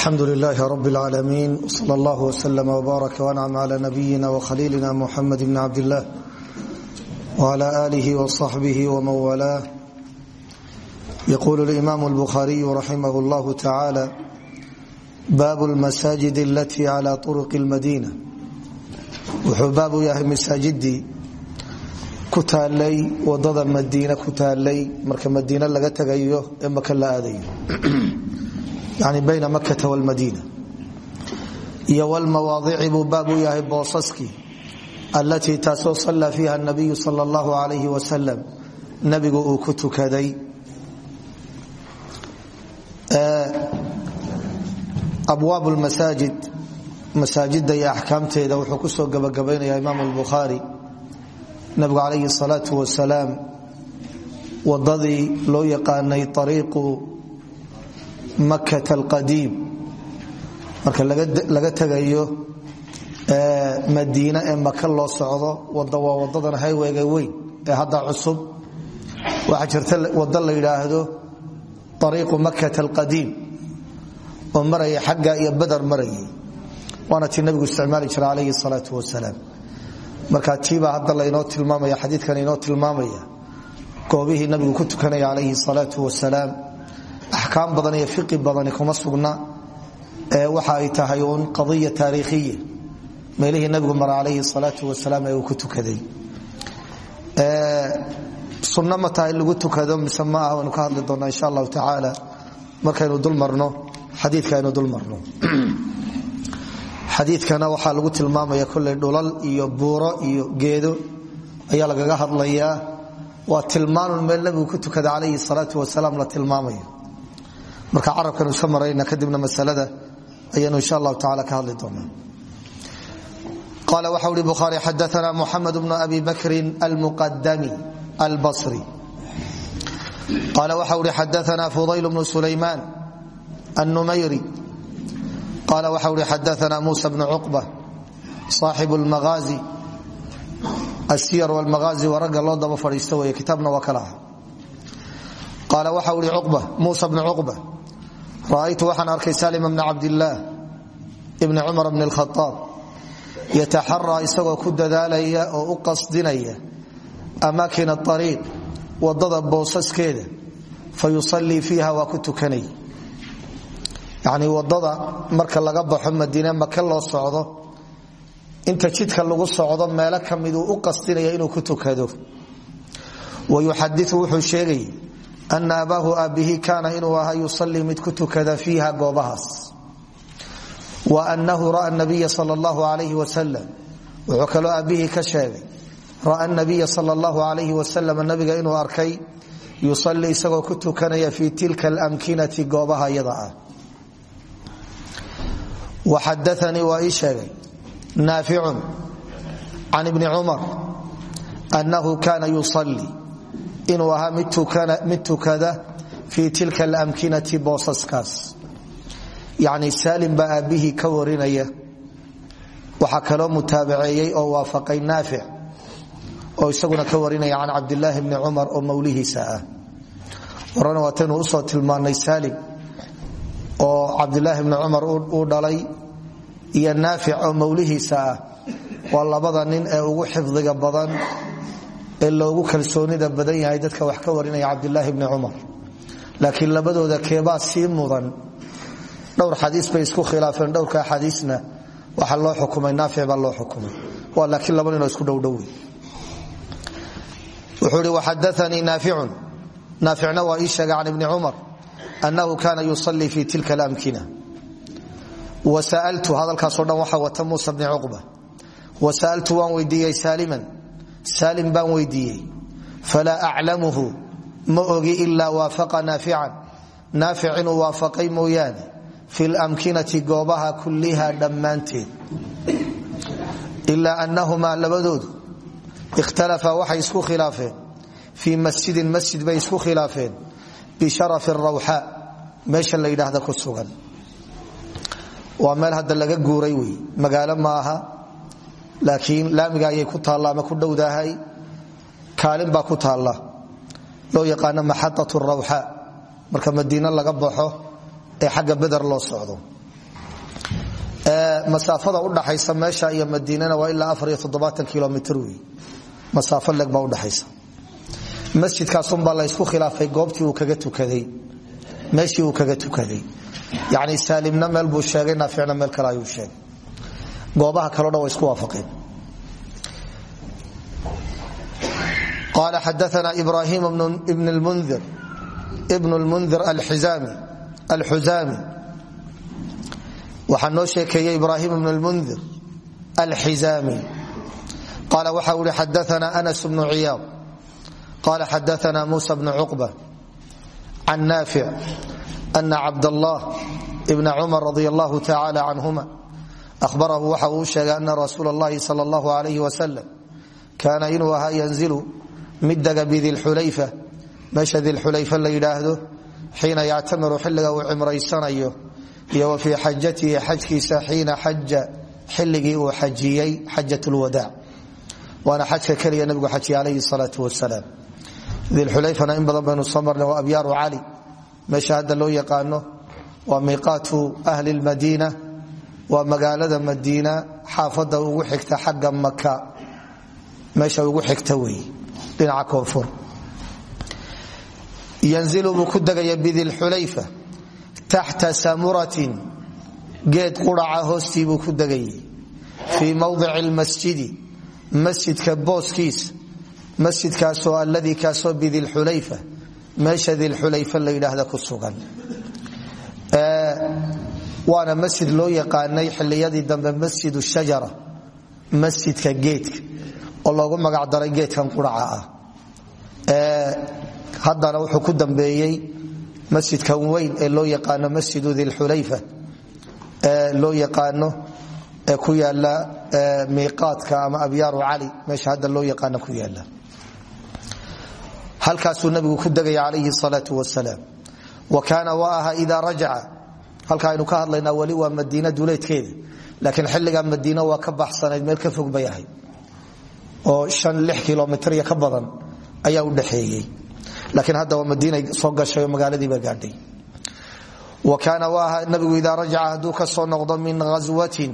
alxamdu لlh rb اlعaalamiin slى اllah وslm وbaarak وancm عlى nabiyina وkhaliilina mxamed bn cabd اllah وعlى آlih وصaxbih wman walaah yqul اlimam اlbukhariyu raximah اllah tacalى bab اlmasaajid اlati عlى طرq اlmadina wuxuu baab u yahay masaajidii ku taalay wadada madiine ku taalay marka madiine laga tagayo ee maka la aadayo yani bayna makkata wlmadiina iyo wlmawaadici buu baab u yahay boosaskii allatii taasoo sallaa fiiha nabiyu sal allahu alayhi wasalam nabigu uu ku tukaday. Abwaab masaajid masaajida iyo axkaamteeda wuxuu ku soo gabagabaynaya imaam bukhaari nabigu calayhi salaau wasalaam wadadii loo yaqaanay ariiqu makat alqadiim. Marka laga tegayo madiine ee maka loo socdo wada waa wadadan haywega weyn ee hadda cusub. Waxaa jirta wado la yidhaahdo ariiqu makat alqadiim oo xagga iyo badar marayay. Waana tii nabigu isticmaali jira calayhi salaau wasalaam. Marka tiibaa hadda laynoo tilmaamaya xadiikan inoo tilmaamaya. Goobihii nabigu ku tukanaya calayhi salaau wasalaam axkaam badan iyo fiqi badani kuma sugna ee waxa ay tahay uun qadiya taariikhiya. Meelihii nabigu mara calayhi salaau wasalaam ee ku tukaday. Sunno ma tahay lagu tukado mise ma ah waynu ka hadli doonaa insha allahu tacaala. Markaynu dul marno xadiidka aynu dul marno. Xadiidkana waxaa lagu tilmaamaya kolley dhulal iyo buuro iyo geedo ayaa lagaga hadlayaa. Waa tilmaanun meel nabigu ku tukada calayhi salaau wasalaam la tilmaamayo marka carabkanu iska marayna kadibna masalada ayanu insha allahu tacala ka hadli doonaa. Qala waxa uri bukhaari xadaana muxamed bnu abi bakrin almuqadami albasri. Qala waxa uri xadaana fudayl bnu sulaymaan annumayri. Qala waxa uri xadaana musa bnu cuqba saaxibu lmagaazi asiyar wlmagaazi waa ragga loo daba fadhiisto wey kitaabna waa kala ah qaala waxa uri musa bnu cuqba ra'aytu waxaan arkay salim bna cabdillaah ibni cumar bni lkhaaab yataxaraa isagoo ku dadaalaya oo u qasdinaya amaakin ariiq waddada boosaskeeda fa yusallii fiiha waa ku tukanay. Yacni waddada marka laga baxo madiine maka loo socdo inta jidka lagu socdo meelo ka miduu u qasdinaya inuu ku ana abaahu aabbihi kaana inuu ahaa yusalii mid ku tukada fiiha wa anahu ra'a nabiya sal llahu alayh wasalam wuxuu kaloo aabbihii ka ra'a nabiya sal llahu alayh wasalam nabiga inuu arkay yusalii isagoo ku tukanaya fi tilka alamkinati goobaha iyada ah. Waxadaanii waa ii sheegay naaficun can ibni cumar anahu kana yusalii inuu ahaa mid tukada fii tilka alamkinati boosaskaas. Yani saalim baa aabbihii ka warinaya. Waxaa kaloo oo waafaqay naafic oo isaguna ka warinaya can cabdilaahi bni cumar oo mawlihiisa ah. Horena waataynu u soo tilmaanay saalim oo cabdilaahi bni cumar uu dhalay iyo naafic oo mawlihiisa ah. Waa labada nin ee ugu xifdiga badan ee loogu kalsoonida badan yahay dadka wax ka warinaya cabdilaahi bni cumar laakiin labadooda keebaa sii mudan. Dhowr xadiis bay isku khilaafeen dhowrka xadiisna waxa loo xukumay naafic baa loo xukumay. Waa laakiin laba ninoo isku dhowdhowe wuxuu ihi waxadaanii naaficun naaficna waa ii sheegay can ibni annahu kana yusalii fi tilka alamkina wasaaltu hadalkaasoo dhan waxa wata muusa bni cuqba wasaaltu waan weydiiyey saaliman saalim baan weydiiyey. Falaa aclamuhu ma ogi ilaa waafaqa naafican. Naafic inuu waafaqay mooyaane. Fi lamkinati goobaha kulliha dhammaanteed. Ilaa annahumaa labadoodu ikhtalafa waxay isku khilaafeen. Fii masjidin masjid bay isku khilaafeen. Bisharafi rawxa meesha la yidhaahda ku sugan. Waa meel hadda laga laakiin laamiga ayay ku taalla ama ku dhowdahay kaalin baa ku taalla. Loo yaqaano maxaat rawxa. Marka madiine laga baxo ee xagga beder loo socdo. Masaafada udhaxaysa meesha iyo madiinana waa ilaa kilomitr wey. Masaafo leg baa udhaxaysa masjidkaasunbaa la ysku khilaafay goobtii uu kaga tukaday. Meeshii uu kaga tukaday. Yani saalimna meel buu sheegay naaficna meel kale ayuu sheegay goobaha kaleo dhan way isku waafaqeen. qala xadaana ibrahim ibn lmundir alxuzaami waxaa noo sheekeeyey ibrahim ibn lmundir alxizaami qaala waxa ui xadaana anas bnu ciyaad qala xadaana musa bnu cuqba can naafic ana cabdallah bna cumar radi allahu canhuma ahbarahu waxa uu sheegay ana rasuul اllahi sal اllahu alayh wasalam kaana inuu ahaa yanzilu mid dega bidilxulayfa meesha dilxulayfa la yidhaahdo xiina yactamiru xilliga uu cimraysanayo iyo wa fii xajatihi xajkiisa xiina xaja xilligii uu xajiyey xajat lwadaac waana xajka keliya nabigu xajiye alayhi salaau wasalaam dilxulayfana in badan baynu soo marnay waa abyaaru cali meesha hadda loo yaqaano waa miiqaatu ahli lmadiina waa magaalada madiina xaafada ugu xigta xagga maka meesha ugu xigta wey dhinaca koonfur. Yanzilu buu ku degaya bidilxulayfa taxta samuratin. Geed quraca hoostii buu ku degayay. Fii mawdici lmasjidi masjidka booskiisa masjidkaasoo alladii kaasoo bidilxulayfa meesha dilxulayfa la yidhaahda ku sugan waana masjid loo yaqaanay xiliyadii dambe masjid shajara masjidka geedka oo loogu magacdaray geedkan quraca ah. Haddana wuxuu ku dambeeyey masjidkan weyn ee loo yaqaano masjidu dilxulayfa ee loo yaqaano ee ku yaalla miiqaadka ama abyaaru cali meesha loo yaqaano ku yaalla halkaasuu nabigu ku degaya calayhi salaau wasalaam. Wa kaana wa aha idaa halka aynu ka hadlaynaa weli waa madiina duleedkeeda laakiin xilligaa madiina waa ka baxsanayd meel ka fog bay oo an iyo ka badan ayaa udhexeeyey laakiin hadda waa madiina soo gashay oo magaaladiiba gaadhay. Wa kaana wa aha nabigu idaa rajaca ka soo noqdo min ghaswatin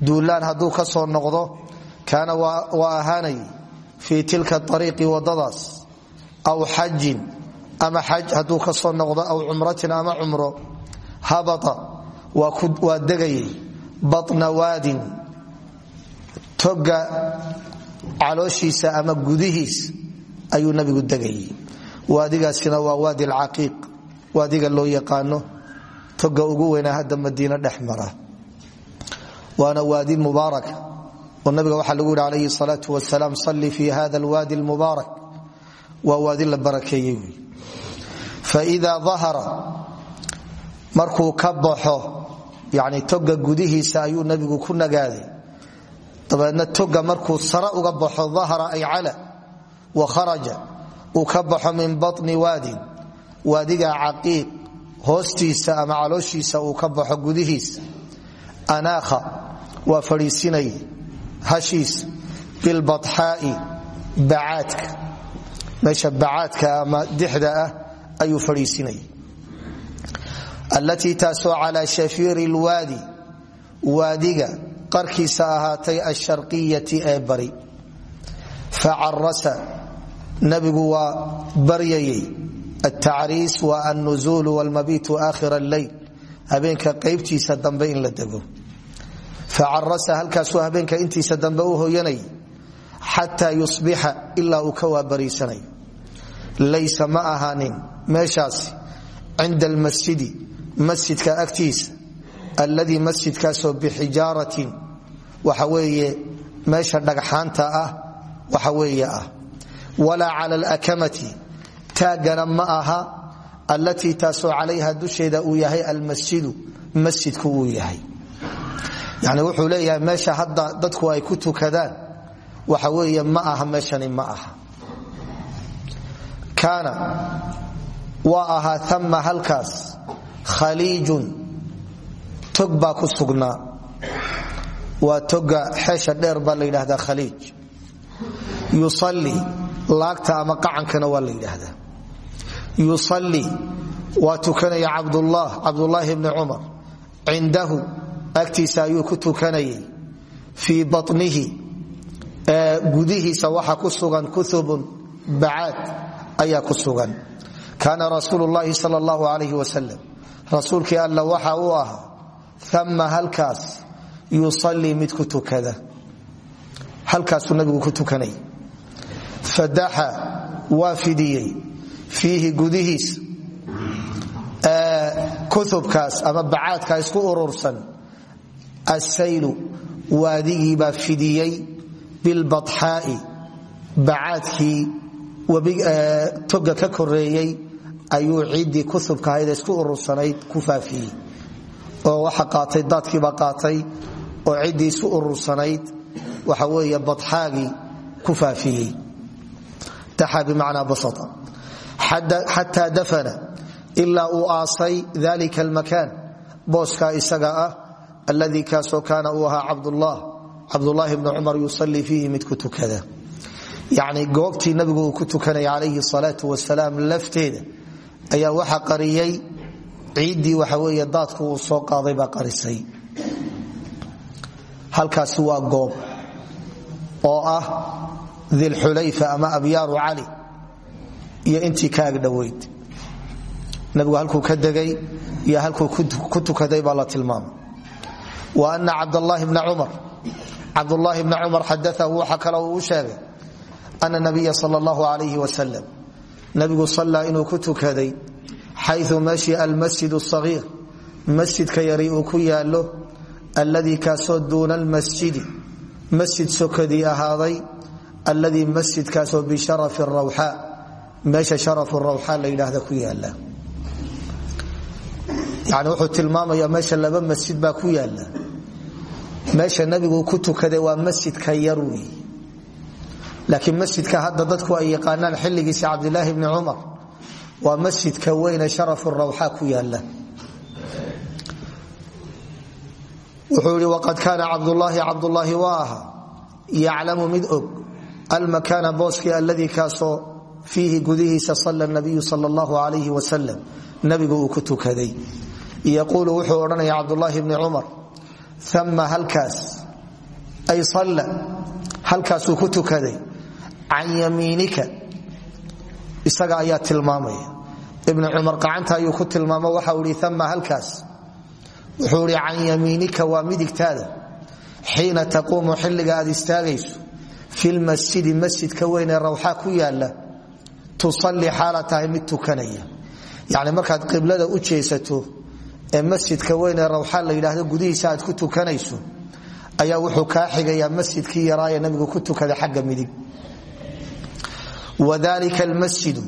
duulaan hadduu ka soo noqdo kaana waa ahaanay fii tilka ariiqi wadadaas aw xajin ama xaj hadduu ka soo noqdo aw cumratin ama cumro habaa waa degayay bana waadin toga calooshiisa ama gudihiis ayuu nabigu degayay waadigaasina waa waadi alcaqiiq waadiga loo yaqaano toga ugu weynaa hadda madiino dhex mara. Waana waadi mubaarak. Nabiga waxaa lagu yihi alayhi salaau wasalaam salli fi hada alwaadi almubaarak waa waadi la barakeeyey. Wy faidaa ahara markuu ka baxo yani toga gudihiisa ayuu nabigu ku nagaaday. Dabeedna toga markuu sare uga baxo ahara ay cala wa kharaja uu ka baxo min bani waadin waadiga caqiiq hoostiisa ama calooshiisa uu ka baxo gudihiisa anaakha waa fadhiisinay hashiis bilbaxaai bacaadka. Meesha bacaadka ama dixda ah ayuu fadhiisinay allatii taasoo calaa shafiiri lwaadi waadiga qarkiisa ahaatay asharqiyati ee bari facarasa nabigu waa baryayay atacriis waa alnuzuulu walmabiitu aakhira alleyl habeenka qaybtiisa dambe in la dego facarasa halkaasuu habeenka intiisa dambe u hoyanay xataa yusbixa ilaa uu ka waabariisanay laysa masjidka agtiisa alladii masjidkaasoo bixijaaratin waxa weeye meesha dhagxaanta ah waxa weeye ah. Walaa cala alakamati taaggana ma aha allatii taasoo calayha dusheeda uu yahay almasjidu masjidku uu yahay. Yani wuxuu leeyahay meesha hadda dadku ay ku tukadaan waxa weeye ma aha meeshani ma aha. Kaana waa ahaa ama halkaas khaliijun tog baa ku sugnaa. Waa toga xeesha dheer baa la yidhaahdaa khaliij yusalli laagta ama qacankana waa la yidhaahdaa. Yusalli waa tukanaya cabdullah cabdulaahi bni cumar. Cindahu agtiisa ayuu ku tukanayay. Fii banihi gudihiisa waxa ku sugan kuubun bacaad ayaa ku sugan. Kaana rasuul lahi sal rasuulkii alla waxa uu ahaa ama halkaas yusalii mid ku tukada. Halkaasuu nabigu ku tukanay. Fadaxa waa fidiyey. Fiihi gudihiisa kuubkaas ama bacaadka isku urursan asaylu waadigiibaa fidiyey bilbaxaai bacaadkii toga ka koreeyey ayuu ciiddii kuubkahayd isku urursanayd ku faafiyey. Oo waxa qaatay daadkiibaa qaatay oo ciddii isu urursanayd waxa weeye badxaagii ku faafiyey. Daxa bimacnaa basata. Xataa dafana ilaa uu aasay dalika almakaan booskaa isaga ah alladii kaasoo kaana uu ahaa cabdullah. Cabdulaahi bni cumar yusalii fiihi mid tukada. Yacni goobtii nabigu ku tukanaya calayhi salaatu wasalaam lafteeda ayaa waxa qariyey ciiddii waxa weeye daadku soo qaaday baa qarisay. Halkaasi waa goob oo ah dilxulayfa ama abyaaru cali iyo intii ka agdhoweyd nabigu halkuu ka degay iyo halkuu ku tukaday baa la tilmaamay. Wa ana cabdallaahi bna cumar cabdulaahi bna cumar xadaahu waxa kale uu sheegay ana nabiya sal allahu alayhi wasalam nabigu sallaa inuu ku tukaday xayu meeshii almasjid sagiir masjidka yari uu ku yaalo alladii kaasoo duuna almasjidi. Masjid sokadii ahaaday alladii masjidkaasoo bisharafi rawxaa meesha sharafu rawxaa la yidhaahda ku yaalla yani wuxuu tilmaamaya meesha laba masjid baa ku yaalla meesha nabigu ku tukaday waa masjidka yar wey laakiin masjidka hadda dadku ay yaqaanaan xilligiisa cabdilaahi bni cumar waa masjidka weyne sharafu rawxaa ku yaalla wuxuu yii waqad kaana cabdulaahi cabdulaahi waa ahaa yaclamu mid og almakaana booskii alladii kaasoo fiihi gudihiisa sala nabiyu sal allahu alayhi wasalam nabigu uu ku tukaday. Yaquulu wuxuu odhanaya cabdulaahi bni cumar ama halkaas ay salla halkaasuu ku tukaday can yamiinika isaga ayaa tilmaamaya. Ibnu cumar gacanta ayuu ku tilmaamo waxau ihi ama halkaas. Wuxuu ihi can yamiinika waa midigtaada. Xiina taquumu xilliga aad istaagayso fi lmasjidi masjidka weyn ee rawxaa ku yaalla tusalli xaala mid tukanaya. Yani markaad qiblada u jeesato ee masjidka weyn ee rawxa la yidhaahdo gudihiisa aad ku tukanayso ayaa wuxuu kaa xigayaa masjidkii yaraa ee nabigu ku tukaday xagga midig wadalika almasjidu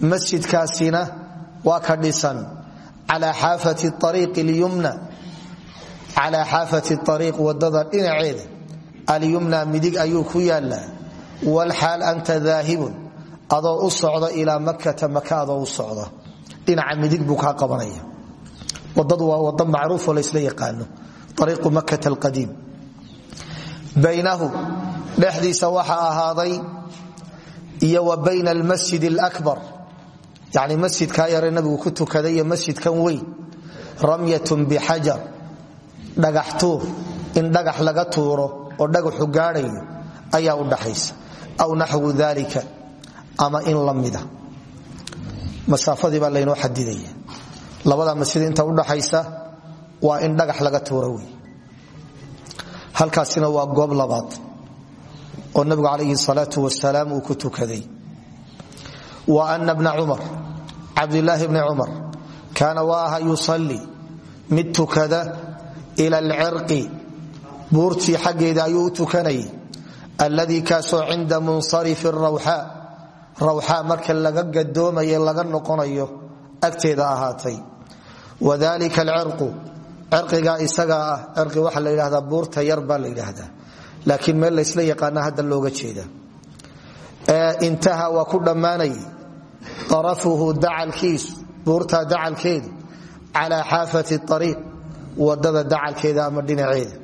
masjidkaasina waa ka dhisan calaa xaafati ariiq waddada dhinaceeda alyumna midig ayuu ku yaalaa walxaal anta daahibun adoo u socda ilaa makata maka adoo u socda dhinaca midig buu kaa qabanaya wadadu waa wado macruufoo laysla yaqaano ariiqu makkata alqadiim baynahu dhexdiisa waxaa ahaaday iyo wa bayna almasjid alakbar. Yani masjidkaa yare nabigu ku tukaday iyo masjidkan weyn. Ramyatun bixajar dhagax tuur. In dhagax laga tuuro oo dhagaxu gaadhayo ayaa u dhaxaysa. Aw naxwu dalika ama in la mida. Masaafadii baa xadidaya. Labada masjid inta udhaxaysa waa in dhagax laga tuuro wey halkaasina waa goob labaad oo nabigu calayhi salaau wasalaam uu ku tukaday. Wa ana bna cumar cabdilaahi bni cumar kaana waa aha yusalli mid tukada ila alcirqi buurtii xaggeeda ayuu u tukanayay alladii kaasoo cinda munsarifi rawxaa rawxaa marka laga gadoomayo laga noqonayo agteeda ahaatay. Wadalika alcirqu cirqiga isagaa ah cirqi waxaa la yidhahdaa buurta yar baa laakiin meel laysla yaqaana hadda looga jeeda. Intaha waa ku dhammaanayay arafuhu dacalkiisu buurtaa dacalkeedu calaa xaafati ariiq waddada dacalkeeda ama dhinaceeda.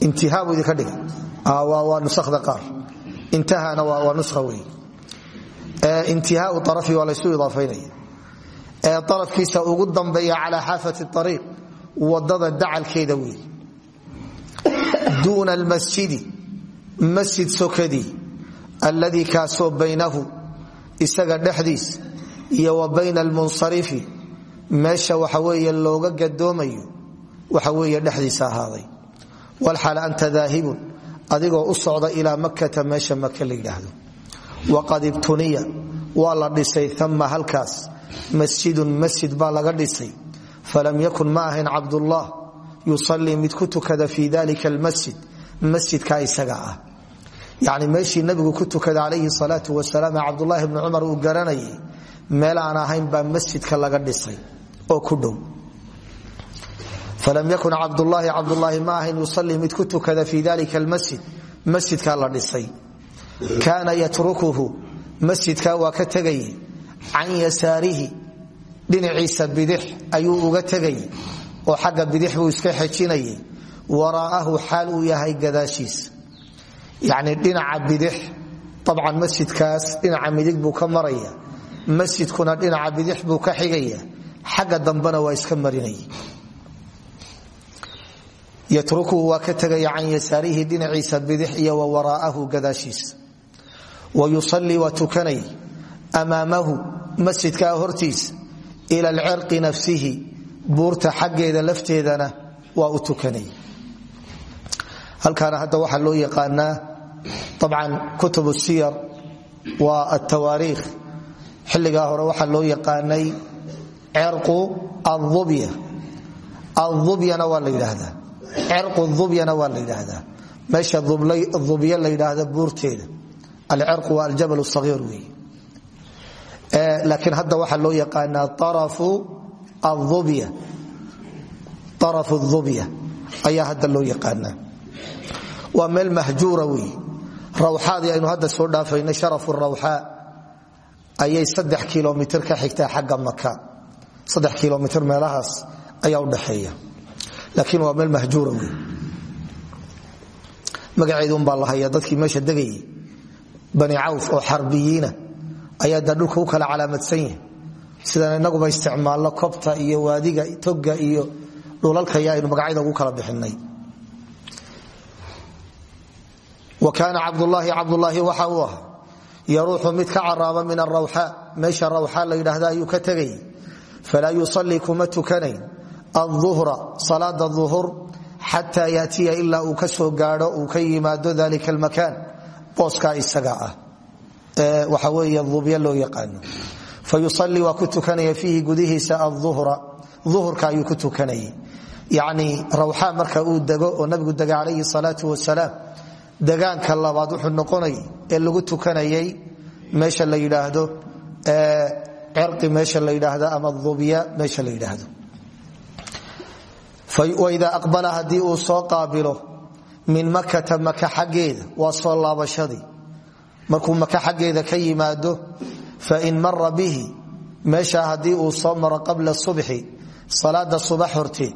Intihaa buu idinka dhigay. Waa nusakda qaar. Intahana waa nuska wey intihaau arafi waa laysu idaafaynaya. Ee darafkiisa ugu dambeeya calaa xaafati ariiq waddada dacalkeeda wey duuna almasjidi masjid sokadii alladii kaasoo baynahu isaga dhexdiis iyo wa bayna almunsarifi meesha waxa weeye looga gadoomayo waxa weeye dhexdiisa ahaaday. Walxaal anta daahibun adigoo u socda ilaa makkata meesha maka la yidhaahdo. Waqad ibtuniya waa la dhisay ama halkaas masjidun masjid baa laga dhisay falam yakun ma ahayn cabdullah yusalii mid ku tukada fi dalika almasjid masjidka isaga ah yani meeshii nabigu ku tukada calayhi salaau wasalaam ee cabdulahi bni cumar uu garanayay meel aan ahayn baa masjidka laga dhisay oo ku dhow falam yakun cabdulaahi cabdulaahi ma ahayn yusalii mid ku tukada fi dalika almasjid masjidka la dhisay kaana yatrukuhu dhinaciisa bidix ayuu uga tegay oo xagga bidix buu iska xejinayay waraa'ahu xaal uu yahay gadaashiis. Yacni dhinaca bidix abcan masjidkaas dhinaca midig buu ka maraya. Masjidkuna dhinaca bidix buu ka xigaya. Xagga dambena waa iska marinaya yatrukuhu waa ka tegaya can yasaarihi dhinaciisa bidix iyo wa waraa'ahu wa yusalii waa tukanay. Amaamahu masjidkaa hortiisa ila alcirqi nafsihi buurta xaggeeda lafteedana waa u tukanay. Halkaana hadda loo yaqaanaa abcan kutub siyar waa atawaariikh xilligaa hore waxaa loo yaqaanay cirqu aubya aubyana waa la yidhaahdaa. Cirqu dubyana waa la yidhaahdaa. Meesha dubya la yidhaahda buurteeda. Alcirqu waa aljabal sagiir wey laakiin hadda waxaa loo yaqaanaa arafu dubya ayaa hadda loo yaqaanaa. Waa meel mahjuura wey rawxaadii aynu hadda soo dhaafaynay sharafu rawxaa ayay saddex kilomitr ka xigtaa xagga maka saddex kilomitr meelahaas ayaa udhaxeeya laakiin waa meel mahjuura wey magaceedunbaa la haya dadkii meesha degayay bani oo xarbiyiina ayaa da dhulka u kala calaamadsan yahay. Sidaan inaguba isticmaalno kobta iyo waadiga toga iyo dhulalka ya aynu magacyada ugu kala bixinay. Wa kaana cabdulaahi cabdulaahi waxa uu ahaa mid ka caraaba min arawxaa meesha rawxaa la yidhaahda ayuu ka tegay falaa yusalii kuma tukanayn aduhra salaada duhur xataa yaatiya ilaa uu ka soo gaadho uu ka yimaado dalika almakaan booskaa isaga ah waxa weeye dubya loo yaqaano. Fa yusalii waa ku tukanaya fiihi gudihiisa aduhra uhurka ayuu ku tukanayay. Yacni rawxaa marka uu dego oo nabigu dega salaatu wasalaam degaanka labaad wuxuu noqonay ee lagu tukanayay meesha la yidhaahdo cirqi meesha la yidhaahdo ama dubya meesha la yidhaahdo. Waidaa aqbala haddii soo qaabilo min makata maka xaggeeda waa soo laabashadii markuu maka xaggeeda ka yimaado fain mara bihi meesha haddii uu soo maro qabla subxi salaada subax horteed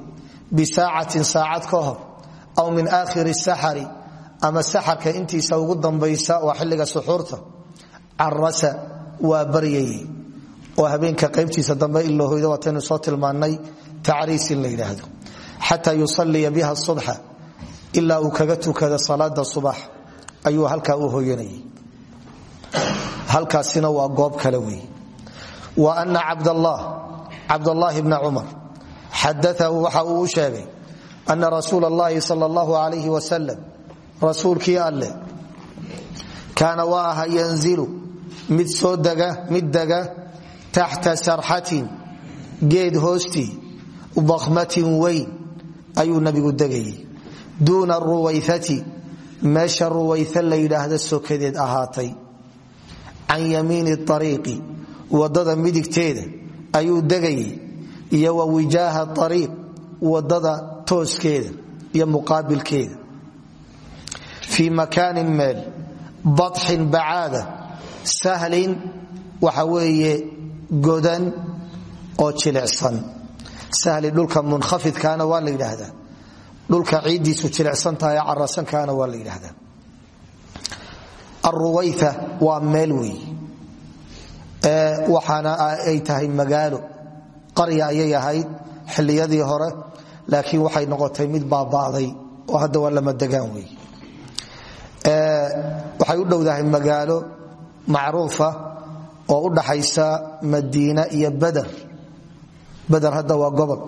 bisaacatin saacad ka hor aw min aakhiri saxari ama saxarka intiisa ugu dambaysa waa xilliga suxuurta carasa waa baryayey oo habeenka qaybtiisa dambe in loo hoydo soo tilmaannay tacriis in la yidhaahdo. Biha subxa ilaa uu kaga tukada salaada subax ayuu halkaa u hoyanayay halkaasina waa goob kale wey wa ana cabdallah cabdallaahi bna cumar xadaahu waxa uu u sheegay ana rasuula allahi sal allahu alayhi wasalam rasuulkii alleh kaana waa aha yanzilu mid soo dega mid dega taxta sarxatin geed hoostii bakhmatin weyn ayuu nabigu degayay. Duuna ruwayati meesha ruwayta la yidhaahda sokadeed ahaatay can yamiini ariiqi waddada midigteeda ayuu degayay iyo wa wijaaha ariiq waddada tooskeeda iyo muqaabilkeeda. Fii makaanin meel badxin bacaada sahlin waxa weeye godan oo jilicsan. Sahli dhulka munkhafidkaana waa la yidhaahdaa. Dhulka ciiddiisu jilicsan tahay carasankaana waa la yidhaahdaa aruwayta waa meel wey waxaana ay tahay magaalo. Qarya ayay ahayd xilliyadii hore laakiin waxay noqotay mid baaba'day oo hadda waa lama degaan wey waxay u dhowdahay magaalo macruufa oo u dhaxaysa madiina iyo beder beder hadda waa gobol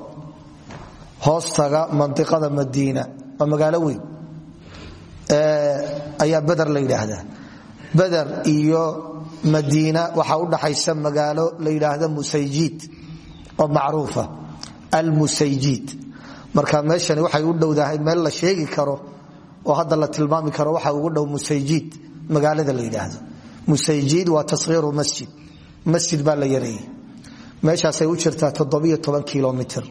hoostaga mandiqada madiina. Waa magaalo weyn. Ayaa beder la yidhaahdaa beder iyo madiina waxaa u dhaxaysa magaalo la yidhaahda musayjiid oo macruufa. Almusayjiid. Marka meeshani waxay u dhowdahay meel la sheegi karo oo hadda la tilmaami karo waxa ugu dhow musayjiid magaalada la yidhaahdo. Musayjiid waa tashiiru masjid. Masjid baa la yareeyey meeshaasay u jirtaa kilomiter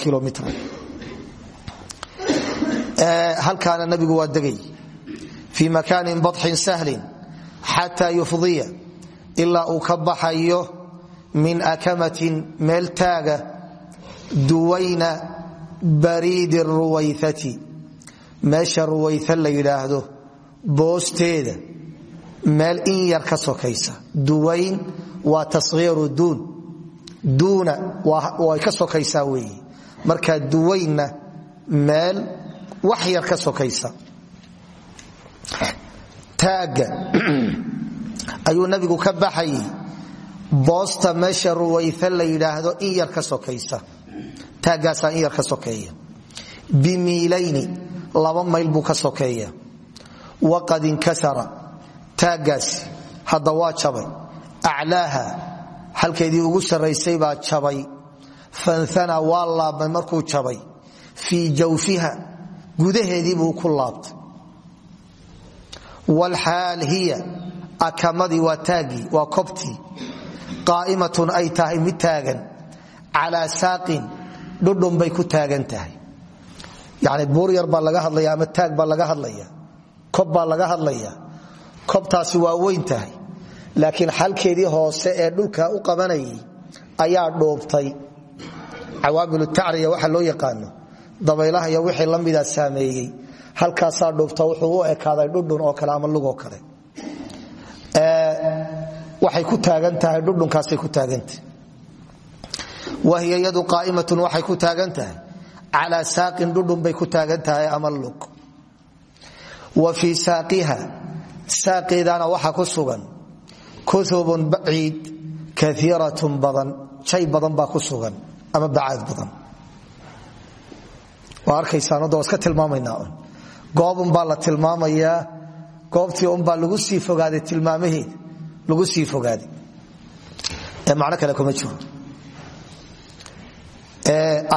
kilomit halkaana nabigu waa degay fii makaanin badxin sahlin xataa yufdiya ilaa uu ka baxayo min akamatin meel taaga duwayna bariidi ruwayati meesha ruwayta la yidhaahdo boosteeda meel in yar ka sokaysa duwayn waa tashiiru duun duuna way ka sokaysaa weeye marka duwaynna meel wax yar ka sokaysa taagga ayuu nabigu ka baxayay boosta meesha ruwayta la yidhaahdo in yar ka sokaysa. Taaggaasaa in yar ka sokeeya. Bimiilayni laba mayl buu ka sokeeya. Waqad inkasara taaggaasi hadda waa jabay. Aclaaha halkeedii ugu sarraysay baa jabay. Fanana waa laabmay markuu jabay. Fii jawfiha gudaheedii buu ku laabtay wlxaal hiya akamadii waa taagii waa kobtii qaa'imatun ay tahay mid taagan calaa saaqin dhudhun bay ku taagan tahay yani buur yar baa laga hadlaya ama taag baa laga hadlaya kob baa laga hadlaya kobtaasi waa weyn tahay laakiin xalkeedii hoose ee dhulka u qabanayay ayaa dhuubtay cawaamilu tacriya waxa loo yaqaano dabaylaha iyo wixii la midaa saameeyey halkaasaa dhuubta wuxuu u ekaaday dhudhun oo kale ama lugoo kale. Waxay ku taagan tahay ku taagantahay wahiya yadu qaa'imatun waxay ku taagan tahay. Saaqin dhudhun bay ku taagan ama lug. Wa fii saaqiha saaqeedaana waxaa ku sugan. Kutubun baciid kaiiratun badan shay badan baa ku sugan ama bacaad badan. Waa arkaysaanodda waa iska tilmaamaynaa un goobunbaa la tilmaamayaa goobtii unbaa lagu sii fogaaday tilmaamaheeda lagu sii fogaaday. Ee macno kale kuma jiro.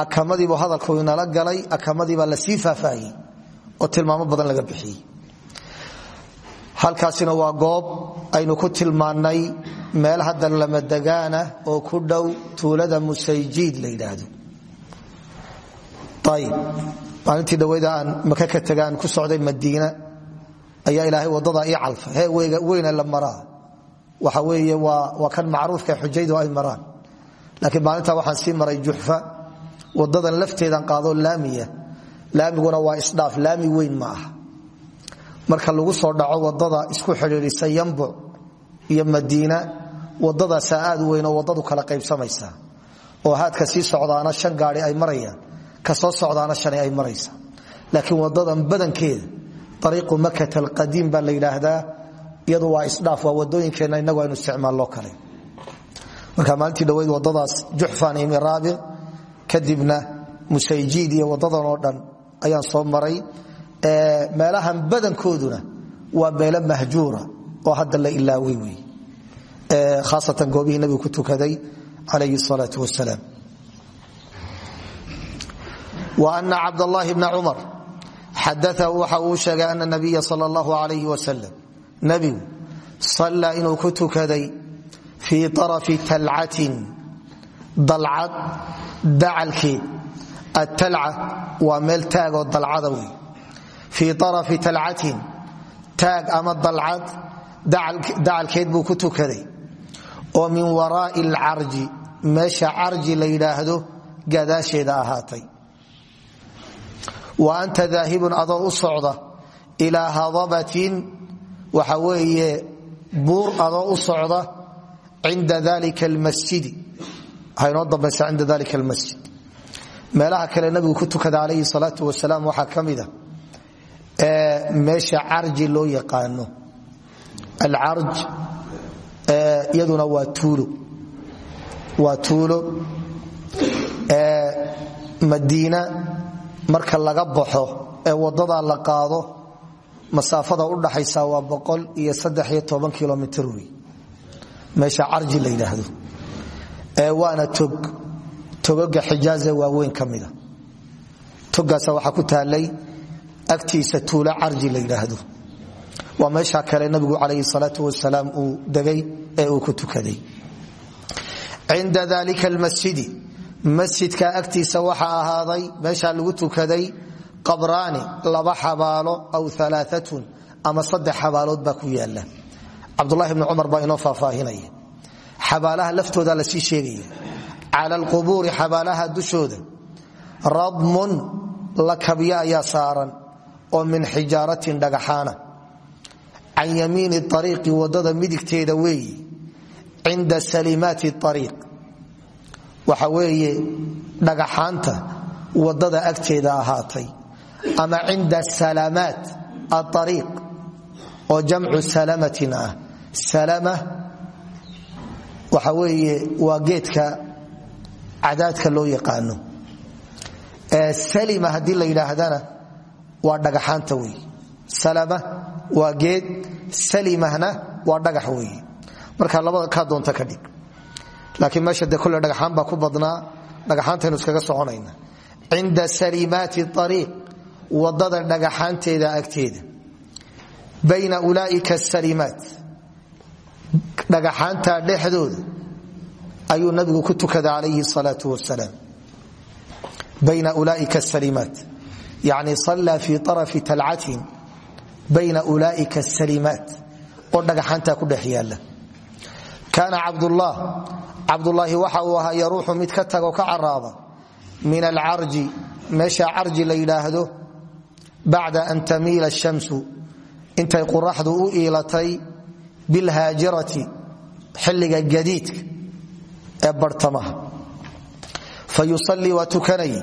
Akamadiibu hadalku inala galay akamadiibaa la sii faahfaahiyey oo tilmaamo badan laga bixiyey. Halkaasina waa goob aynu ku tilmaannay meel hadda lamadegaana oo ku dhow tuulada musayjiid la yidhaahdo maalintii dhaweyda aan maka ka tagaan ku socday madiina ayaa ilaahay waddada ii calfa hee weyna la maraa. Waxa weeye waa kan macruufka xujaydu ay maraan. Laakiin maalintaa waxaan sii maray juxfa. Wadadan lafteedan qaadoo laamiya. Laamiguna waa isdhaaf laami weyn ma aha. Marka lagu soo dhaco waddada isku xidhiidhisa yambuc iyo madiina wadadaasaa aad u weyn oo wadadu kala qaybsamaysa oo haadka sii socdaana shan gaari ay marayaan ka soo socdaana shani ay maraysa. Laakiin wadadan badankeeda ariiqu makat alqadiim baa la yidhaahdaa iyadu waa isdhaaf waa wadooyinkeenna inagu aynu isticmaallo kale. Marka maalintii dhaweyd wadadaas juxfan imi raabic kadibna musayjiid iyo wadadan oo dhan ayaan soo maray. Meelahan badankooduna waa meelo mahjuura oo hadda la ilaaway wey khaasatan goobihii nabigu ku tukaday calayhi salaau wasalaam wa ana cabdallaahi bna cumar xadaahu waxa uu sheegay ana nabiya sal allahu alayh wasalam nebigu sallaa inuu ku tukaday fii arafi talcatin dalcad dacalkeed atalca waa meel taagoo dalcada wey fii arafi talcatin taag ama dalcad dacalkeed buu ku tukaday. Oo min waraa'i alcarji meesha carji la yidhaahdo gadaasheeda ahaatay wa anta daahibun adoo u socda ilaa hadabatin waxa weeye buur adoo u socda cinda dalika almasjidi haynoo dambaysa cinda dalika almasjid. Meelaha kale nabigu ku tukada calayhi salaatu wasalaam waxaa ka mida meesha carji loo yaqaano. Alcarj iyaduna waa tuulo. Waa marka laga baxo ee waddada la qaado masaafada udhaxaysa waa iyo kilomitr wey. Meesha carji la yidhaahdo. Waana tog. Togoga xijaaze waaweyn ka mida togaasa ku taalay agtiisa tuulo carji la yidhaahdo. Waa meesha kale nabigu calayhi salaatu wasalaam uu degay ee uu ku tukaday. Cinda dalika almasjidi masjidka agtiisa waxaa ahaaday meeshaa lagu tukaday qabraani laba xabaalo aw alaaatun ama saddex xabaalood baa ku yaalla cabdulahi bni cumar baa inoo faahfaahinaya. Xabaalaha laftooda la sii sheegaya. Cala alqubuuri xabaalaha dushooda. Radmun lakabyo ayaa saaran oo min xijaaratin dhagaxaana. Can yamiini ariiqi waddada midigteeda weeyi. Cinda salimaati ariiq waxa weeye dhagaxaanta waddada agteeda ahaatay ama cinda salamaat aariiq oo jamcu salamatin ah. Salama waxa weeye waa geedka cadaadka loo yaqaano. Salima haddii la yidhaahdana waa dhagaxaanta wey salama waa geed salimahna waa dhagax wey marka labada kaa doonta ka dhig laakiin meesha de kole dhagaxaan baa ku badnaa dhagaxaantaynu iskaga soconayna cinda salimaati ariiq waddada dhagaxaanteeda agteeda. Bayna ulaaika salimaat dhagaxaanta dhexdooda ayuu nabigu ku tukada calayhi salaau wasalaam bayna ulaaika salimaat yani sallaa fi arafi talcatin. Bayna ulaaika salimaat oo dhagaxaanta ku dhex yaalla kaana cabdullah cabdulaahi waxa uu ahaa yaruuxu mid ka tago ka caraaba min alcarji meesha carji la yidhaahdo bacda an tamiila shamsu intay quraxdu u iilatay bilhaajirati xilliga gadiidka ee bartamaha. Fa yusalii waa tukanay.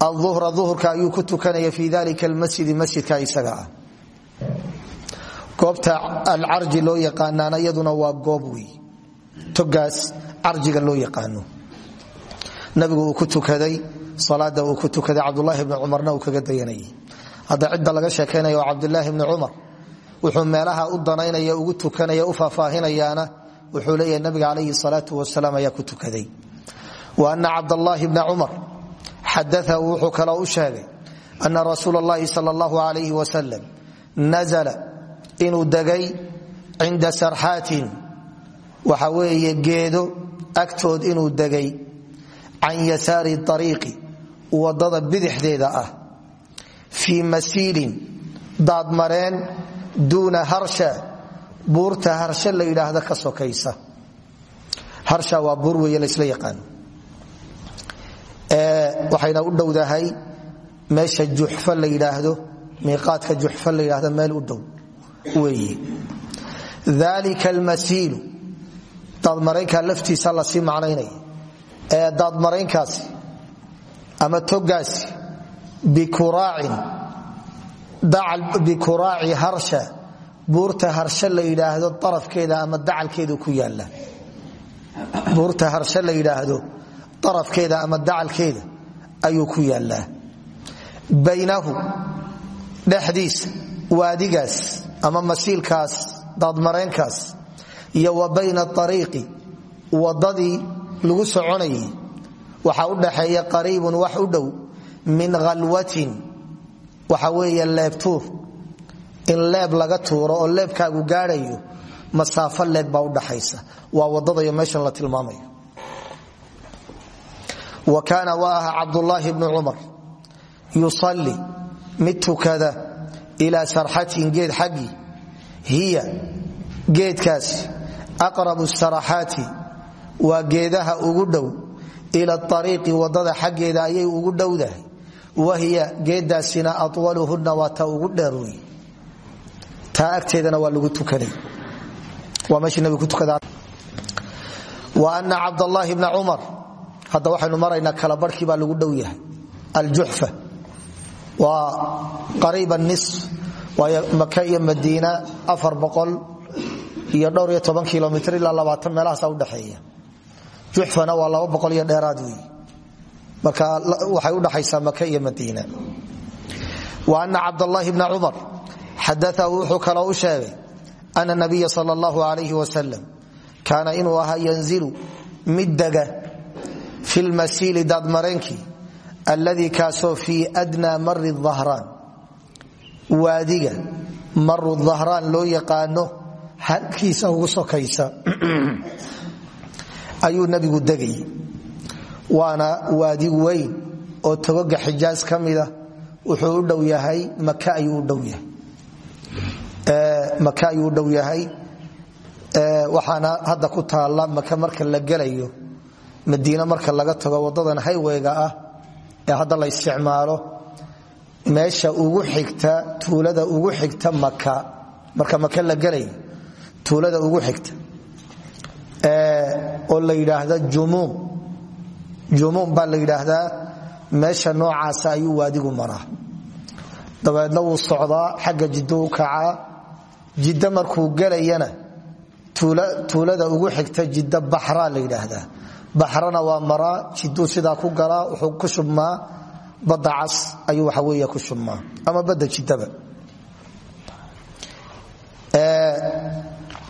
Aluhra uhurka ayuu ku tukanaya fi dalika almasjidi masjidka isaga ah. Goobta alcarji loo yaqaanaana iyaduna waa goob wey togaas carjiga loo yaqaano. Nabigu ku tukaday salaada uu ku tukaday cabdulaahi bni cumarna uu kaga dayanayay. Hadda cidda laga sheekaynaya waa cabdulaahi bni wuxuu meelaha u danaynaya ugu tukanaya u faahfaahinayaana wuxuu leeyahay nabiga calayhi salaatu wasalaam ayaa ku tukaday. Wa ana cabdallaahi bna cumar xadaahu wuxuu kaloo u sheegay ana rasuula allahi sal allahu alayhi wasalam nazla inuu degay cinda sarxaatin. Waxa geedo agtood inuu degay can yasaari ariiqi waddada bidixdeeda ah. Fii masiilin daadmareen duuna harsha buurta harshe la yidhaahda ka harsha waa buur weeye laysla yaqaano. Waxayna u dhowdahay meesha juxfa la yidhaahdo miiqaadka juxfa la yidhaahdo meel u dhow weeye dalika almasiilu daadmaraynkaa laftiisa la sii macnaynaya ee daadmaraynkaasi ama togaasi bikuraaci harsha buurta harshe la yidhaahdo arafkeeda ama dacalkeedu ku yaalla buurta harshe la yidhaahdo arafkeeda ama dacalkeeda ayuu ku yaalaa baynahu dhexdiisa waadigaas ama masiilkaas daadmaraynkaas iyo wa bayna ariiqi wadadii lagu soconayay waxaa u dhaxeeya qariibun wax u dhow min khalwatin waxa weeye leebtuur. In leeb laga tuuro oo leebkaagu gaadhayo masaafo leeg baa udhaxaysa waa wadadayo meeshan la tilmaamayo. Wa kaana wa aha cabdulaahi bnu yusalli mid tukada ilaa sarxatin geed xaggii hiya geedkaasi aqrabu saraxaati waa geedaha ugu dhow ila ariiqi waddada xaggeeda ayay ugu dhowdahay wahiya geedaasina awaluhuna waa ta ugu dheer wey waa lagu tukaday waa meeshii nabigu ku tukada. Wa ana cabdallaahi bna cumar hadda waxaynu maraynaa kalabarhkii baa lagu dhow yahay. Aljuxfa waa qariiba nis waayo maka iyo madiina afar iyo dhowr iyo toban kilomitr ilaa labaatan meelahaasa udhexeeya juxfana waa laba boqol iyo dheeraad wey marka waxay udhaxaysaa maka iyo madiina. Wa ana cabdallaahi bna cumar xadaahu wuxuu kaloo u sheegay ana nabiya sal allahu alayh wasalam kaana inuu ahaa yanzilu mid dega fi lmasiili daadmareenkii alladii kaasoo fii adnaa mari dahraan waadiga maru dahraan loo yaqaano halkiisa ugu sokaysa ayuu nabigu degayay waana waadi weyn oo togoga xijaas ka mida wuxuu u dhow yahay maka ayuu u dhow yahay. Dhow yahay. Waxaana hadda ku taalla maka marka la gelayo madiine marka laga tago wadadan hayweyga ah ee hadda la isticmaalo meesha ugu xigta tuulada ugu xigta maka marka maka la gelayo tuulada ugu xigta oo la yidhaahda jumuum. Jumuum baa la yidhaahdaa meesha noocaasa ayuu waadigu maraa. Dabeedna wuu socdaa xagga jiddo u kacaa. Jiddo markuu gelayana tuulada ugu xigta jidda baxraa la yidhaahdaa. Baxrana waa maraa jidduu sidaa ku galaa wuxuu ku shubmaa badda ayuu waxa weeye ku shubmaa ama badda jiddaba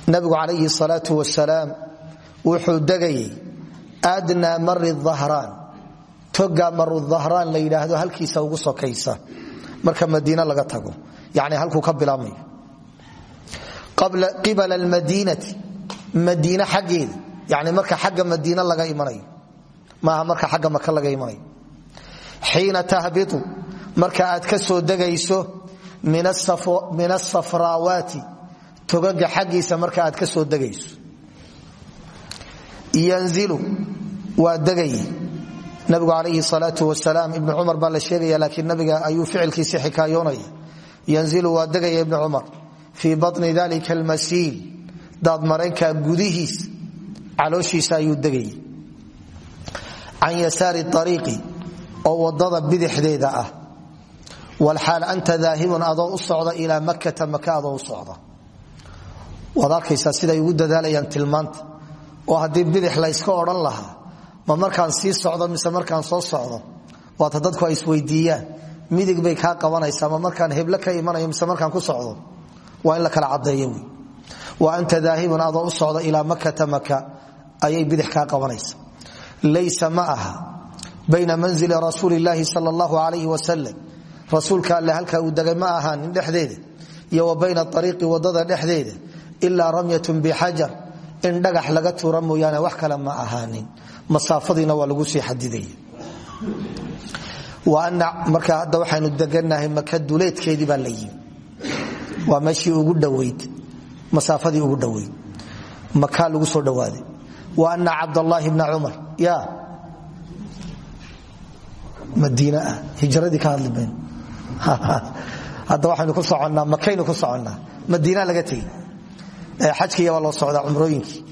nabigu calayhi salaatu wasalaam wuxuu degayay adnaa mari dahraan toga maru dahraan la yidhaahdo halkiisa ugu sokaysa. Marka madiine laga tago yani halkuu ka bilaabmayo qibala almadiinati madiine xaggeeda yani marka xagga madiine laga imanayo maaha marka xagga maka laga imanayo xiina tahbitu marka aad ka soo degayso min asafraawaati togaga xaggiisa marka aad ka soo degayso. Yanzilu waa degaye nabigu calayhi salaau wasalaam ibnu cumar baa la sheegaya laakiin nabiga ayuu ficilkiisi xikaayoonaya yanzilu waa degaya ibnu cumar. Fii baطni dalika almasiil daadmareenka gudihiis calooshiisa ayuu degayay can yasaari ariiqi oo waddada bidixdeeda ah. Walxaal anta daahibun adoo u socda ilaa makata maka adoo waad arkaysaa siday ugu dadaalayaan tilmaanta. Oo haddii bidix layska odhan lahaa ma markaan sii socdo mise markaan soo socdo? Waata dadku ay isweydiiyaan. Midig bay kaa qabanaysaa ma markaan heble ka imanayo mise markaan ku socdo? Waa in la kala cadeeyo wy wa anta daahibun adoo u socda ilaa makata maka ayay bidix kaa qabanaysa laysa ma bayna manzili rasuuli illaahi sal allahu alayh wasalam rasuulka alle halka uu degay ma ahaanin dhexdeeda iyo wa bayna ariiqi waddada dhexdeeda ilaa ramyatun bixajar in dhagax laga tuura mooyaane wax kale ma ahaanin. Masaafadiina waa lagu sii xadidaya marka hadda waxaynu deganahay maka duleedkeedii baa la yimi waa meeshii ugu dhoweyd. Masaafadii ugu dhoweyd. Makaa lagu soo dhowaaday wa ana cabdallaahi bna cumar ya madiin ah hijradii ka hadli hadda waxaynu ku soconnaa makaynu ku soconnaa. Madiina laga tegey xajkiiya waa loo socdaa cumrooyinkii.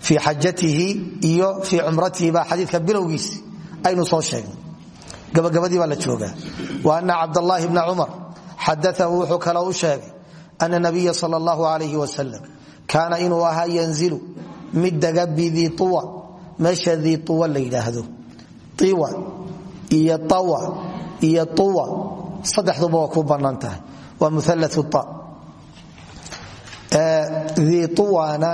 Fii xajatihi iyo fii cumratihi baa xadiidka bilowgiisi aynu soo sheegnay. Gabagabadii baa la joogaa. Wa ana cabdallaahi bna cumar xadaahu wuxuu kale u sheegay ana nabiya sal allahu alayh wasalam kaana inuu ahaa yanzilu mid dega bidii uwa meesha dii uwa la yidhaahdo. Iwa iyo tawa iyo tuwa saddexduba waa ku bannaan tahay. Waa muallau ta diiuwaana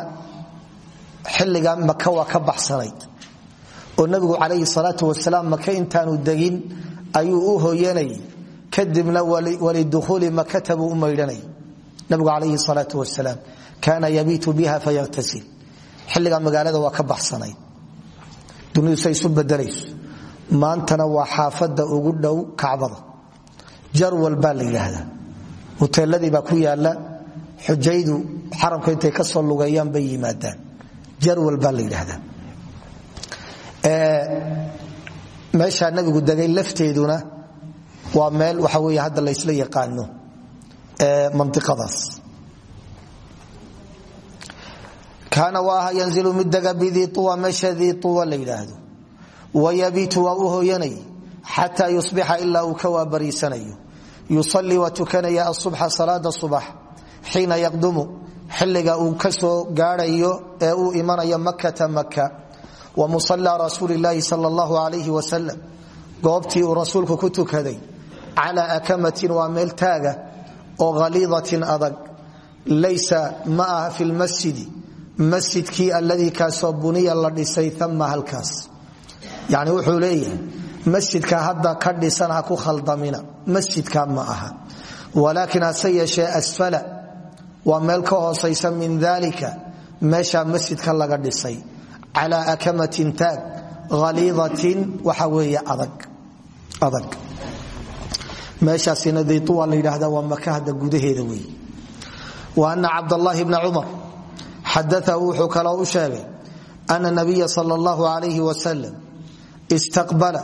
xilligan maka waa ka baxsanayd oo nabigu calayhi salaatu wasalaam maka intaanu degin ayuu u hoyanayay kadibna walidukhuuli makata buu u maydhanayay nabigu calayhi salaatu wasalaam kaana yabiitu biha fayaqtasil xilligan magaalada waa ka baxsanayd dunidu say isu bedelayso maantana waa xaafada ugu dhow kacbada. Jarwal baa la yidhaahdaa. Huteeladii ku yaalla xujaydu xaramka intay ka soo lugeeyaan bay yimaadaan. Jarwal baa la yidhaahdaa. Meeshaa nabigu degay lafteeduna waa meel waxa wey hadda laysla yaqaano maniadaas kaana waa yanzilu mid dega bidii uwa meesha dii uwa la yidhaahdo. Wayabiitu waa u hooyanay xataa yusbixa ilaa uu ka waabariisanayo. Yusalii waa tukanaya asubxa salaada subax xiina yaqdumu xilliga uu ka soo gaadhayo ee uu imanayo makata maka wa musallaa rasuulilaahi sal allahu alayhi wasalam goobtii uu rasuulku ku tukaday calaa akamatin waa meel taaga oo haliidatin adag. Laysa ma aha fi lmasjidi masjidkii alladii buniya la dhisay ama halkaas. Yani wuxuu leeyahay masjidka hadda ka dhisan ha ku khaldamina masjidka ma aha. Walaakin hase asfala waa meel ka hoosaysa min dalika meesha masjidka laga dhisay. Calaa akamatin taag haliidatin waxa weeye adag meeshaasina daytuwa la yidhaahda waa makahda gudaheeda wey wa ana cabdallaahi bna cumar xadaahu wuxuu kaloo u sheegay ana nabiya sal allahu alayhi wasalam istaqbala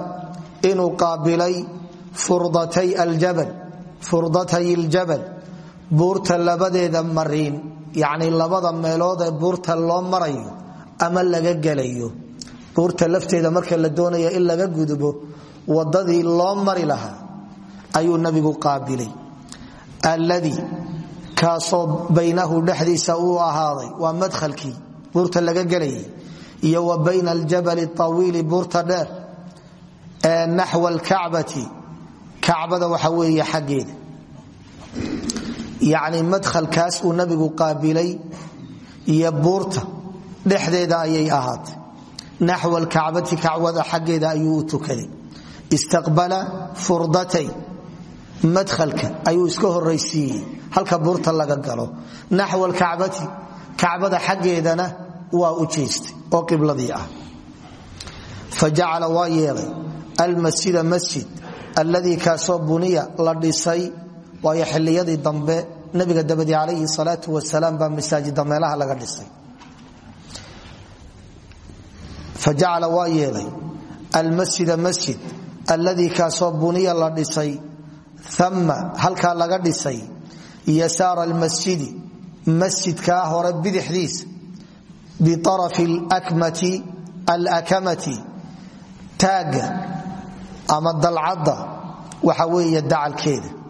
inuu qaabilay furdatay aljabal buurta labadeeda mariin yacni labada meelood ee buurta loo marayo ama laga gelayo. Buurta lafteeda marka la doonaya in laga gudbo wadadii loo mari lahaa ayuu nabigu qaabilay. Alladii kaasoo baynahu dhexdiisa uu ahaaday waa madhalkii buurta laga gelayay iyo wa bayna aljabali awiili buurta dheer ee naxwa alkacbati kacbada waxa weeye xaggeeda yacni madhalkaas uu nabigu qaabilay iyo buurta dhexdeeda ayay ahaatay. Naxwa alkacbati kacbada xaggeeda ayuu u istaqbala furdatay. Madhalka ayuu iska horaysiiyey halka buurta laga galo. Naxwa alkacbati kacbada xaggeedana waa u jeestay oo qibladii ah. Fa jacala waa yeelay. Almasjida masjid alladii kaasoo buniya la dhisay waayo xiliyadii dambe nabiga dabadi calayhi salaatu wasalaam baa masaajida meelaha laga dhisay. Fa jacala waa yeelay masjid alladii kaasoo buniya la dhisay ama halkaa laga dhisay yasaara almasjidi masjidkaa hore bidixdiisa biarafi alakamati taagga ama dalcadda waxa weeye dacalkeeda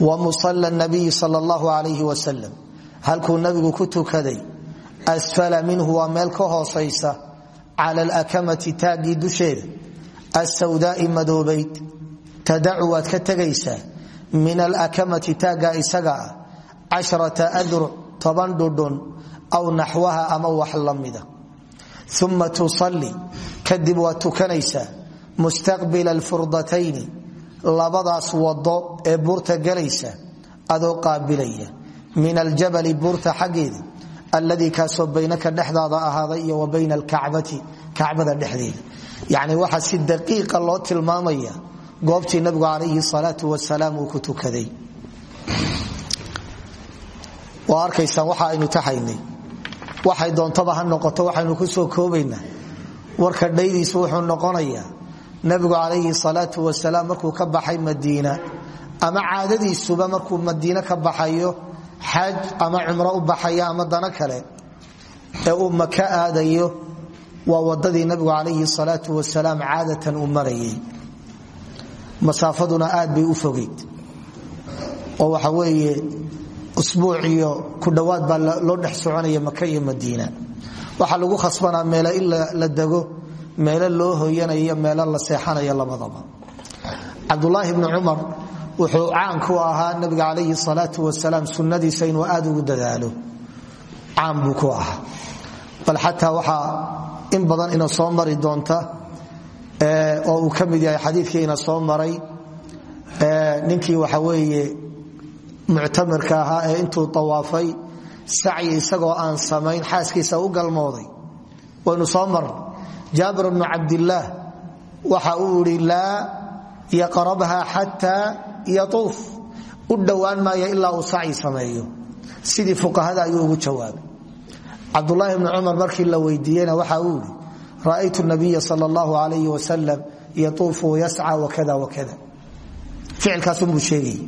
wa musala nabiyi sal allahu alayhi wasalam halkuu nabigu ku tukaday asfala minhu waa meel ka hoosaysa cala alakamati taaggii dusheeda asawdaai madoobayd tadacu waad ka tegaysaa min alakamati taagga isaga ah casharata adruc toban dhudhun aw naxwaha ama wax la mida. Uma tusalli kadib waad tukanaysaa mustaqbila alfurdatayni labadaas wado ee buurta gelaysa adoo qaabilaya. Min aljabali buurta xaggeeda alladii kaasoo baynaka dhexdaada ahaaday iyo wa bayna alkacbati kacbada dhexdeeda. Waxaa si daqiiqa loo tilmaamaya goobtii nabigu calayhi salaatu wasalaam uu ku tukaday. Waa waxa aynu taxaynay. Waxay doontaba ha noqoto waxaynu ku soo koobaynaa. Warka dhaydiisu wuxuu noqonayaa nabigu calayhi salaatu wasalaam markuu ka baxay madiina ama caadadiisuba markuu madiine ka baxayo xaj ama cumro u baxaya ama dano kale ee uu maka aadayo waa wadadii nabigu calayhi salaatu wasalaam caadatan uu marayay. Aad bay u fogayd oo waxa weeye usbuuc iyo ku dhowaad baa loo dhex soconaya maka iyo madiina. Waxaa lagu khasbanaa meelo in la dego meelo loo hoyanayo meelo la seexanayo labadaba. Cabdulaahi bni cumar wuxuu caan ku ahaa nabiga calayhi salaatu wasalaam sunnadiisa inuu aad ugu dadaalo. Caan buu ku ahaa. Bal xataa waxaa in badan ina soo mari doonta oo uu ka mid yahay xadiidkiina soo maray ninkii waxa weeye muctamirka ahaa ee intuu tawaafay sacyi isagoo aan samayn xaaskiisa u galmooday. Waynu soo marna jaabir bnu cabdillaah waxa uu idhi laa yaqrabha xataa yatuuf. U dhowaan maayo ilaa uu sacyi sameeyo. Sidii fuqahada ayuu ugu jawaabay. Cabdulaahi bni cumar markii la weydiiyena waxa uu idhi ra'aytu nabiya sal allahu alayh wasalam yatuufu yasca wakada wakada ficilkaasunbuu sheegay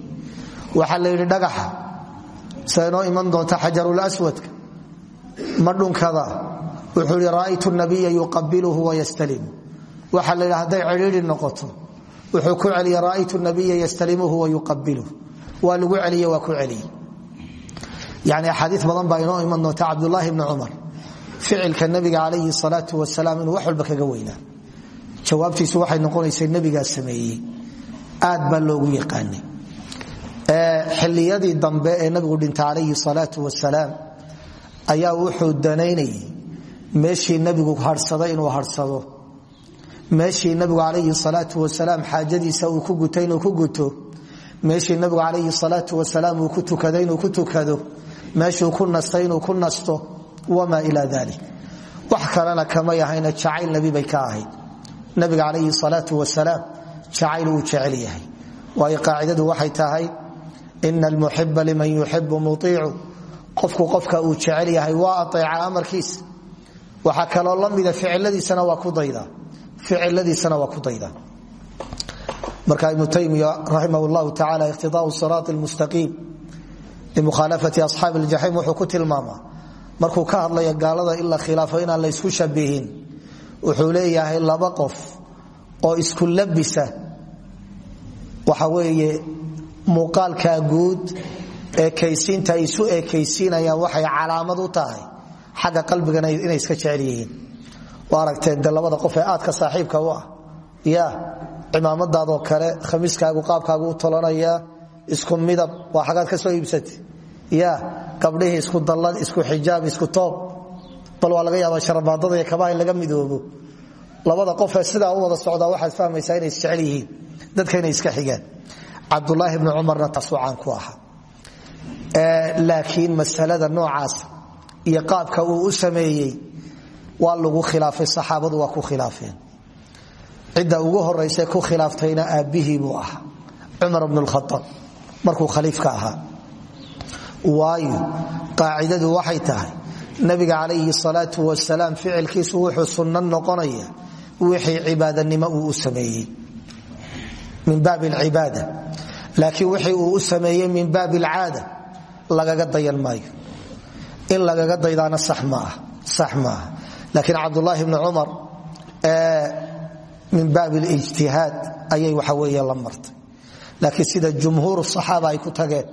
waxaa la yidhi dhagaxa se inoo iman doonta xajarulaswadka ma dhunkada wuxuu i ra'aytu nabiya yuqabiluhu wayastalimu waxaa la yidhi hadday cidhiidhi noqoto wuxuu ku celiye ra'aytu nabiya yastalimuhu wayuqabiluh waa lagu celiye waa ku celiye yani axaadii badan baa inoo iman doonta cabdulaahi bni cumar. Ficilka nabiga calayhi salaau wasalaam inuu wax walba kaga weynaa. Jawaabtiisu waxay noqonaysa nabigaa sameeyey. Aad baa loogu yaqaanay. Xiliyadii dambe ayaa wuxuu danaynayay meeshii nabigu harsada inuu harsado. Meeshii nabigu calayhi salaau wasalaam xaajadiisa uu ku guta inuu ku guto. Meeshii nabigu calayhi salaau wasalaam uu ku tukada inuu ku tukado. Meeshuu ku nastay inuu ku nasto. Wamaa ila dalik wax kalena kamay ahayna jacayl nebi ka ahayd. Nabiga calayhi salaau wasalaam jacayl uu jecel yahay. Waayo qaacidadu waxay tahay ina almuxiba liman yuxibu muiicu qofku qofka uu jecel yahay waa aeeca amarkiisa waxaa kaloo lamida ficiladiisana waa ku dayda. Ficiladiisana waa ku dayda. Marka ibnu taymiya raximah llahu tacala ikhtidaau siraat lmustaqiim limukhaalafati asxaabi ljaxiim wuxuu ku tilmaamaa. Markuu ka hadlaya gaalada in la khilaafo la ysku shabihin wuxuu leeyahay laba qof oo isku labisa. Waxa weeye muuqaalkaa guud eekaysiinta ay isu eekaysiinayaan waxay calaamad u tahay xagga qalbigana inay iska jecel yihiin. Aragteen de labada qof ee aadka saaxiibka u ah. Ya cimaamadaadoo kale khamiiskaagu qaabkaagu u tolanaya isku midab waa xagaad ka soo iibsatay. Ya gabdhihii isku dallad isku xijaab isku toob. Bal waa laga yaaba sharabaadada iyo kabaha laga midoobo. Labada qofee sidaa u wada socdaa waxaad fahmaysaa inay isjecel yihiin. Dadka inay iska xigaan. Cabdulaahi bni cumarna taasuu caan ku ahaa. Laakiin masalada noocaas iyo qaabka uu u sameeyey waa lagu khilaafay saxaabadu waa ku khilaafeen. Cidda ugu horaysa ku khilaaftayna aabbihii buu ahaa cumar bn khaaab markuu khaliifka ahaa. Waayo qaacidadu waxay tahay nabiga calayhi salaau wasalaam ficilkiisu wuxuu sunno noqonaya wixii cibaadanimo uu u sameeyey. Min baab alcibaada. Laakiin wixii uu u sameeyey min baab alcaada lagaga dayan maayo in lagaga daydaana sax maaha laakiin cabdulaahi bni cumar min baab lijtihaad ayay waxa weeye la martay. Laakiin sida jumhuur saxaaba ay ku tageen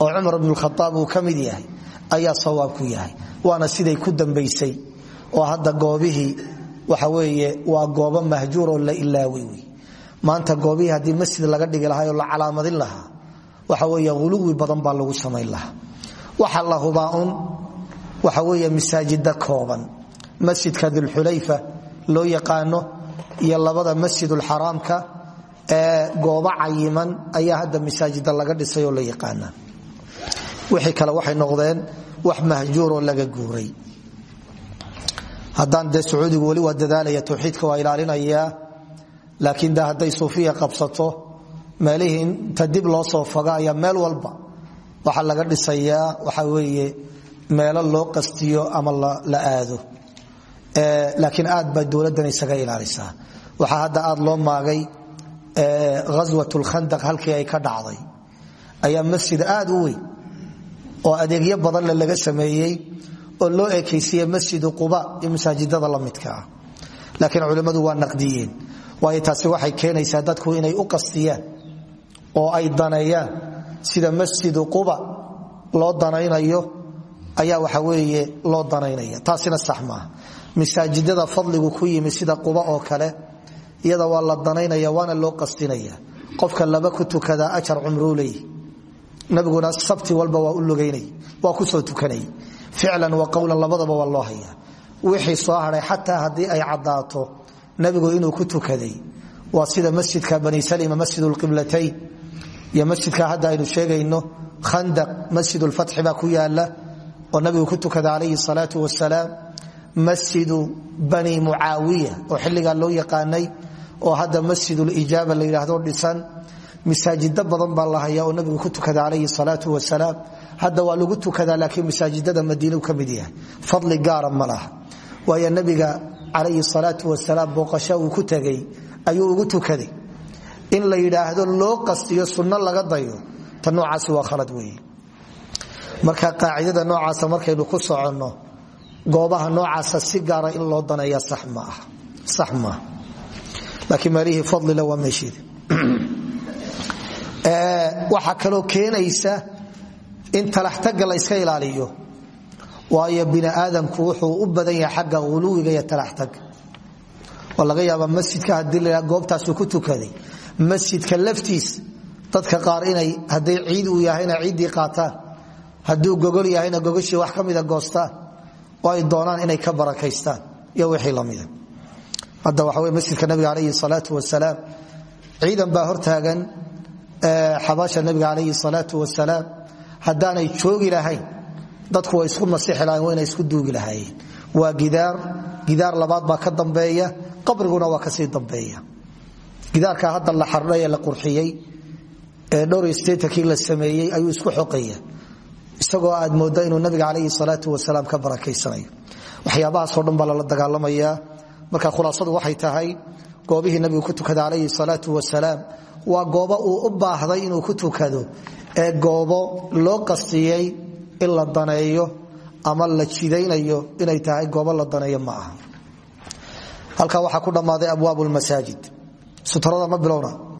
oo cumar bn khaaab uu ka yahay ayaa sawaab ku yahay. Waana siday ku dambaysay oo hadda goobihii waxa weeye waa goobo mahjuuroo la ilaaway maanta goobihii haddii masjid laga dhigi lahaa la calaamadin lahaa waxa weeye huluwi badan baa lagu samayn lahaa waxa la hubaa un waxa weeye masaajida kooban. Masjidka dulxulayfa loo yaqaano iyo labada masjidulxaraamka ee goobo cayiman ayaa hadda masaajida laga dhisay oo la yaqaana wixii kale waxay noqdeen wax mahjuuroo laga guuray. Haddaan dee sacuudigu weli waa dadaalaya towxiidka waa ilaalinayaa laakiin de hadday suufiya qabsato meelihii inta dib loo soo foga ayaa meel walba waxaa laga dhisayaa waxa weeye meelo loo qastiyo ama la aado. Laakiin aad baa dowladdan isaga ilaalisaa. Waxaa hadda aad loo maagay ghaswat lkhandaq halkii ay ka dhacday. Ayaa masjid aad u weyn oo adeegyo badanle laga sameeyey oo loo ekaysiiye masjidu quba iyo masaajidada la midka ah. Laakiin culimmadu waa naqdiyeen. Waayo taasi waxay keenaysaa dadku inay u qastiyaan oo ay daneeyaan sida masjidu quba loo danaynayo ayaa waxa weeye loo danaynaya. Taasina sax maaha masaajidada ku yimi sida quba oo kale iyada waa la danaynaya waana loo qastinaya qofka laba ku tukadaa ajar cumruu nabiguna sabti walba waa u lugaynay waa ku soo tukanay. Ficlan wa qowlan labadaba waa loo haya wixii soo haray xataa haddii ay caddaato nabigu inuu ku tukaday waa sida masjidka bani salima masjid lqiblatayn iyo masjidka hadda aynu sheegayno khandaq masjid lfatxi baa ku yaalla oo nabigu ku tukada calayhi salaau wasalaam masjidu bani mucaawiya oo xilligaa loo yaqaanay oo hadda masjidulijaaba la yidhaahdo dhisan masaajido badan baa la haya oo nabigu ku tukada calayhi salaau wasalaam hadda waa lagu tukadaa laakiin masaajidada madiinu ka mid yahay. Fadli gaara ma laha. Waayo nabiga calayhi salaau wasalaam booqasho uu ku tegay ayuu ugu in la yidhaahdo loo qastiyo sunno laga dayo ta noocaasi waa khalad weeye marka qaacidada noocaasa markaynu ku soconno goobaha noocaasa si gaara in loo daneeya sax maaha laakiin meelihii fadlile waa meesheeda waxaa kaloo keenaysa in talaxtaga la yska ilaaliyo waayo bini aadamku wuxuu u badan yahay xagga uluwiga iyo talaxtaga oo yaaba masjidka haddii la goobtaasu ku tukaday masjidka laftiis dadka qaar inay hadday ciid uu yahayna ciiddii qaataan hadduu gogol yahayna gogoshii wax ka mida goostaan doonaan inay ka barakaystaan iyo wixii lamida hadda waxa wey masjidka nabiga calayhi salaatu wasalaam ciidan baa hortaagan xabaasha nabiga calayhi salaatu wasalaam haddaanay joogi lahayn dadku way isku masixi lahayn wayna isku duugi lahaayeen waa gidaar gidaar labaad baa ka dambeeya qabriguna waa ka sii dambeeya gidaarka hadda la xardhay la qurxiyey ee dhowr statekii la sameeyey ayuu isku xoqaya. Isagoo aad moodda inuu nabiga calayhi salaatu wasalaam ka barakaysanayo. Waxyaabahaasoo dhan baa lala dagaalamaya. Marka khulaasadu waxay tahay goobihii nabigu ku tukada salaatu wasalaam waa goobo uu u baahday inuu ku tukado ee goobo loo qastiyey in la daneeyo ama la jidaynayo inay tahay goobo la daneeyo ma aha. Halkaa waxaa ku dhammaaday abwaab lmasaajid sutrada ma bilowna